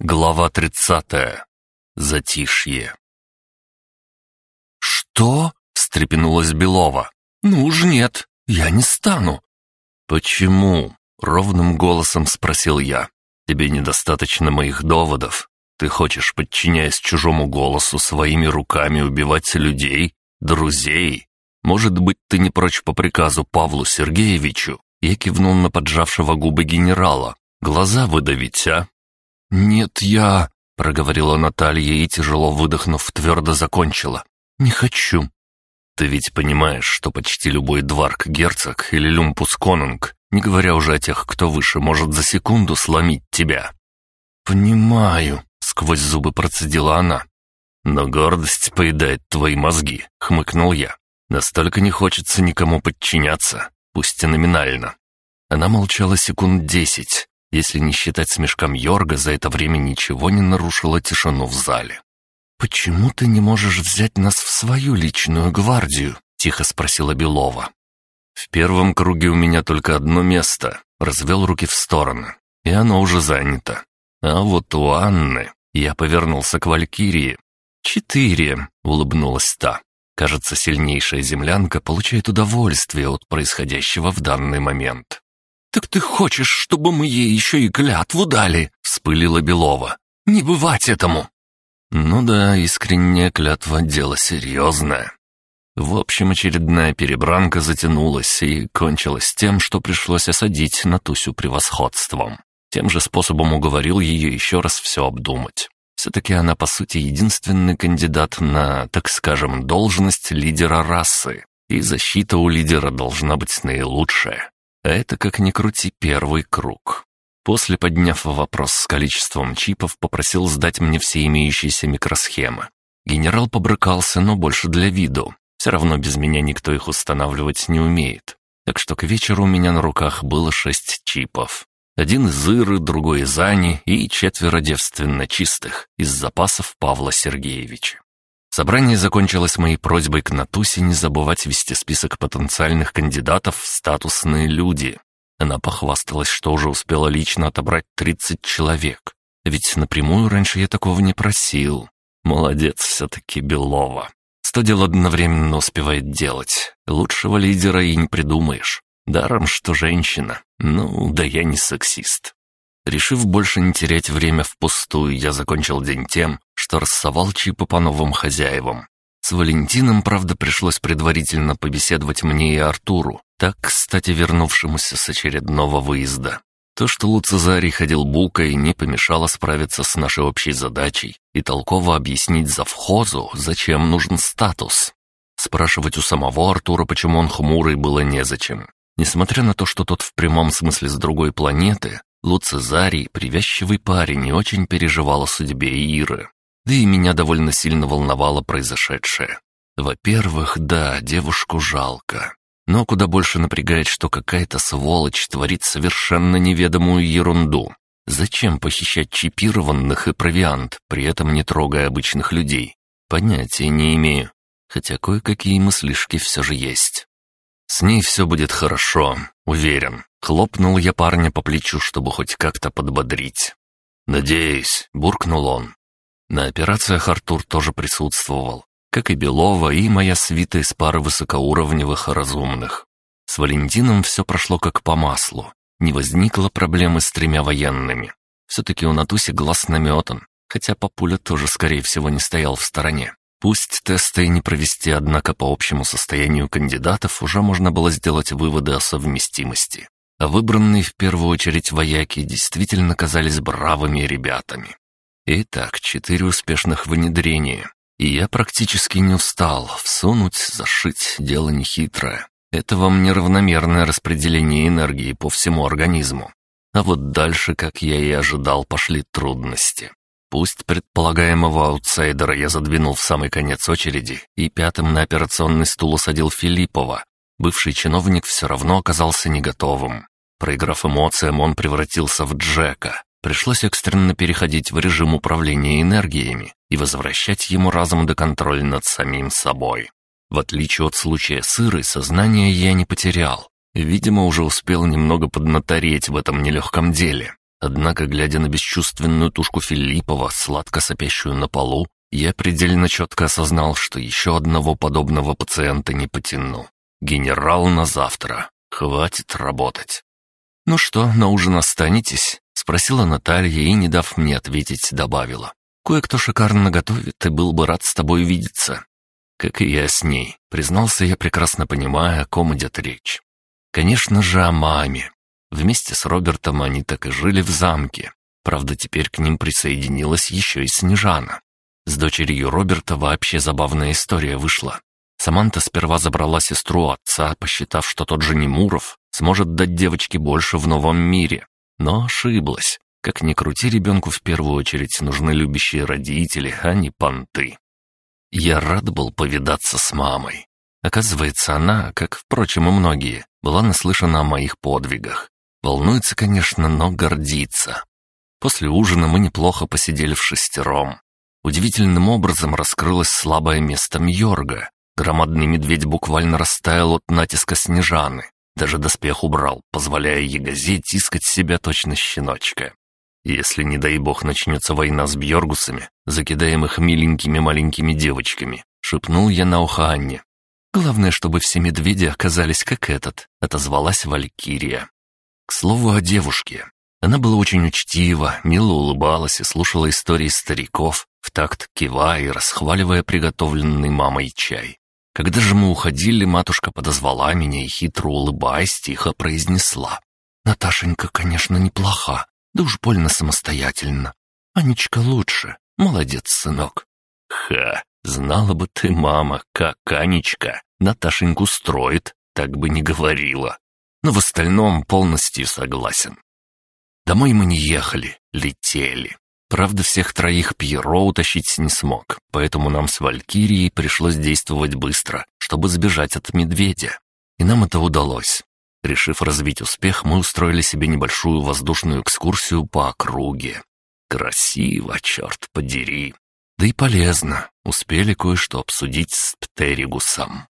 Глава 30. Затишье. «Что?» — встрепенулась Белова. «Ну уж нет, я не стану». «Почему?» — ровным голосом спросил я. «Тебе недостаточно моих доводов. Ты хочешь, подчиняясь чужому голосу, своими руками убивать людей, друзей? Может быть, ты не прочь по приказу Павлу Сергеевичу?» Я кивнул на поджавшего губы генерала. «Глаза выдавить, а?» «Нет, я...» — проговорила Наталья и, тяжело выдохнув, твердо закончила. «Не хочу». «Ты ведь понимаешь, что почти любой дварк-герцог или люмпус-конунг, не говоря уже о тех, кто выше, может за секунду сломить тебя». «Понимаю», — сквозь зубы процедила она. «Но гордость поедает твои мозги», — хмыкнул я. «Настолько не хочется никому подчиняться, пусть и номинально». Она молчала секунд десять, если не считать смешком Йорга, за это время ничего не нарушило тишину в зале. «Почему ты не можешь взять нас в свою личную гвардию?» — тихо спросила Белова. «В первом круге у меня только одно место», — развел руки в стороны. «И оно уже занято. А вот у Анны...» — я повернулся к Валькирии. «Четыре», — улыбнулась та. Кажется, сильнейшая землянка получает удовольствие от происходящего в данный момент. «Так ты хочешь, чтобы мы ей еще и клятву дали?» — спылила Белова. «Не бывать этому!» Ну да, искренняя клятва — дело серьезное. В общем, очередная перебранка затянулась и кончилась тем, что пришлось осадить Натусю превосходством. Тем же способом уговорил ее еще раз все обдумать. Все-таки она, по сути, единственный кандидат на, так скажем, должность лидера расы, и защита у лидера должна быть наилучшая. А это, как ни крути, первый круг. После, подняв вопрос с количеством чипов, попросил сдать мне все имеющиеся микросхемы. Генерал побрыкался, но больше для виду. Все равно без меня никто их устанавливать не умеет. Так что к вечеру у меня на руках было шесть чипов. Один из Иры, другой из Ани и четверо девственно чистых из запасов Павла Сергеевича. Собрание закончилось моей просьбой к Натусе не забывать вести список потенциальных кандидатов в статусные люди. Она похвасталась, что уже успела лично отобрать 30 человек. Ведь напрямую раньше я такого не просил. Молодец все-таки Белова. Сто дел одновременно успевает делать. Лучшего лидера и не придумаешь. Даром, что женщина. Ну, да я не сексист. Решив больше не терять время впустую, я закончил день тем, что рассовал чипы по новым хозяевам. С Валентином, правда, пришлось предварительно побеседовать мне и Артуру, так, кстати, вернувшемуся с очередного выезда. То, что Луцезарий ходил букой, не помешало справиться с нашей общей задачей и толково объяснить завхозу, зачем нужен статус. Спрашивать у самого Артура, почему он хмурый, было незачем. Несмотря на то, что тот в прямом смысле с другой планеты, Луцезарий, привязчивый парень, не очень переживал о судьбе Иры. Да и меня довольно сильно волновало произошедшее. Во-первых, да, девушку жалко. Но куда больше напрягает, что какая-то сволочь творит совершенно неведомую ерунду. Зачем похищать чипированных и провиант, при этом не трогая обычных людей? Понятия не имею. Хотя кое-какие мыслишки все же есть. С ней все будет хорошо, уверен. Хлопнул я парня по плечу, чтобы хоть как-то подбодрить. «Надеюсь», — буркнул он. На операциях Артур тоже присутствовал, как и Белова и моя свита из пары высокоуровневых разумных. С Валентином все прошло как по маслу. Не возникло проблемы с тремя военными. Все-таки у Натуси глаз наметан, хотя папуля тоже, скорее всего, не стоял в стороне. Пусть тесты и не провести, однако по общему состоянию кандидатов уже можно было сделать выводы о совместимости. А выбранные в первую очередь вояки действительно казались бравыми ребятами. Итак, четыре успешных внедрения. И я практически не устал. Всунуть, зашить — дело нехитрое. Это вам неравномерное распределение энергии по всему организму. А вот дальше, как я и ожидал, пошли трудности. Пусть предполагаемого аутсайдера я задвинул в самый конец очереди и пятым на операционный стул усадил Филиппова. Бывший чиновник все равно оказался не готовым. Проиграв эмоциям, он превратился в Джека. Пришлось экстренно переходить в режим управления энергиями и возвращать ему разум до контроля над самим собой. В отличие от случая сыры, Ирой, сознание я не потерял. Видимо, уже успел немного поднатореть в этом нелегком деле. Однако, глядя на бесчувственную тушку Филиппова, сладко сопящую на полу, я предельно четко осознал, что еще одного подобного пациента не потяну. Генерал на завтра. Хватит работать. «Ну что, на ужин останетесь?» — спросила Наталья и, не дав мне ответить, добавила. «Кое-кто шикарно готовит и был бы рад с тобой видеться». Как и я с ней, признался я, прекрасно понимая, о ком идет речь. Конечно же, о маме. Вместе с Робертом они так и жили в замке. Правда, теперь к ним присоединилась еще и Снежана. С дочерью Роберта вообще забавная история вышла. Саманта сперва забрала сестру отца, посчитав, что тот же Немуров сможет дать девочке больше в новом мире. Но ошиблась. Как ни крути, ребенку в первую очередь нужны любящие родители, а не понты. Я рад был повидаться с мамой. Оказывается, она, как, впрочем, и многие, была наслышана о моих подвигах. Волнуется, конечно, но гордится. После ужина мы неплохо посидели в шестером. Удивительным образом раскрылось слабое место Мьорга. Громадный медведь буквально растаял от натиска Снежаны, даже доспех убрал, позволяя Ягозе тискать себя точно щеночка. Если, не дай бог, начнется война с Бьоргусами, закидаем их миленькими маленькими девочками, шепнул я на ухо Анне. Главное, чтобы все медведи оказались как этот, отозвалась Валькирия. К слову о девушке. Она была очень учтива, мило улыбалась и слушала истории стариков, в такт кивая и расхваливая приготовленный мамой чай. Когда же мы уходили, матушка подозвала меня и, хитро улыбаясь, тихо произнесла. «Наташенька, конечно, неплоха, да уж больно самостоятельно. Анечка лучше. Молодец, сынок». «Ха, знала бы ты, мама, как Анечка Наташеньку строит, так бы не говорила. Но в остальном полностью согласен». Домой мы не ехали, летели. Правда, всех троих Пьеро утащить не смог, поэтому нам с Валькирией пришлось действовать быстро, чтобы сбежать от медведя. И нам это удалось. Решив развить успех, мы устроили себе небольшую воздушную экскурсию по округе. Красиво, черт подери. Да и полезно. Успели кое-что обсудить с Птеригусом.